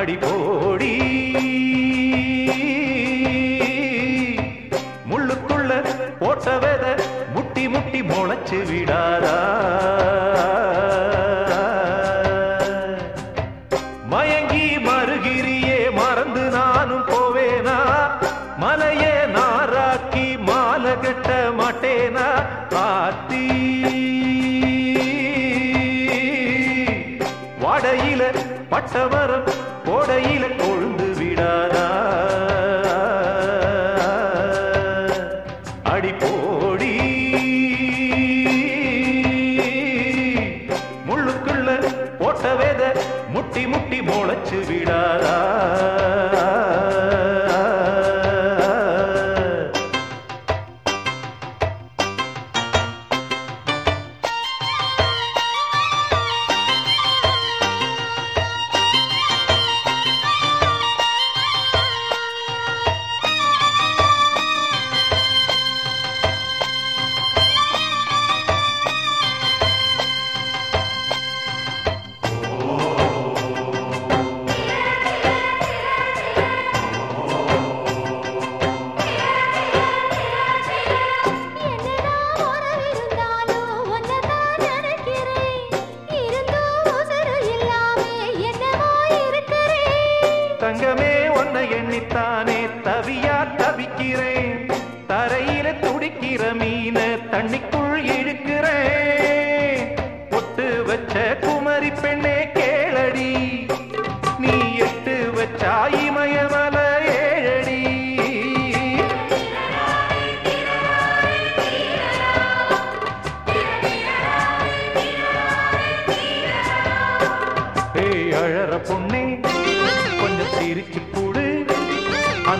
ஆடி போடி. முள்ளுக்குள்ள போட்ட வித முட்டி முட்டி முளைச்சு விடாதா. பட்டவரம் கோடையில கொழுந்து விடாதா? அடிப்போடி முள்ளுக்குள்ள போட்ட வேத முட்டி முட்டி முளைச்சு விடாதா?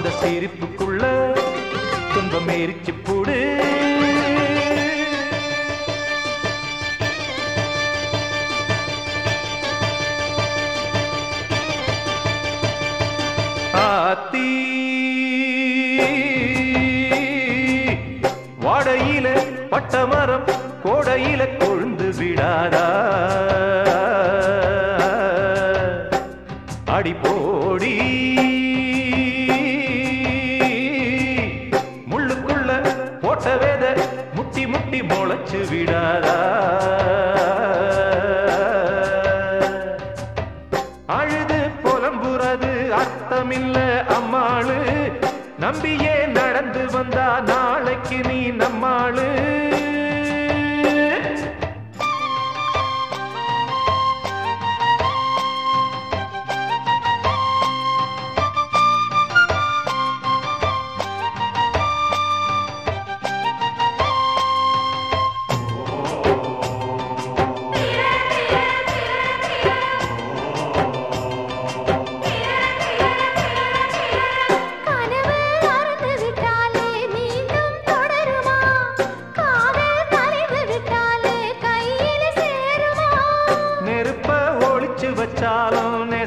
அந்த செருப்புக்குள்ள துன்பம் எரிச்சு போடு. ஆத்தி வாடையில பட்டமரம் கோடையில கோள் நம்பியே நடந்து வந்தா நாளைக்கு நீ நம்மாளு.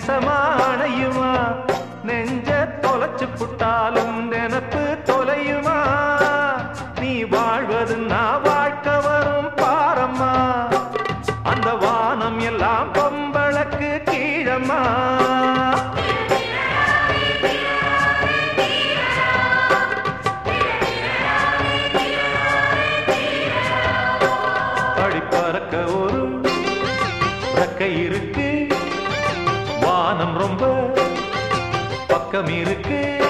விஷமானையுமா நெஞ்ச தொலைச்சு புட்டாலும் நினப்பு வானம் ரொம்ப பக்கம் இருக்கு.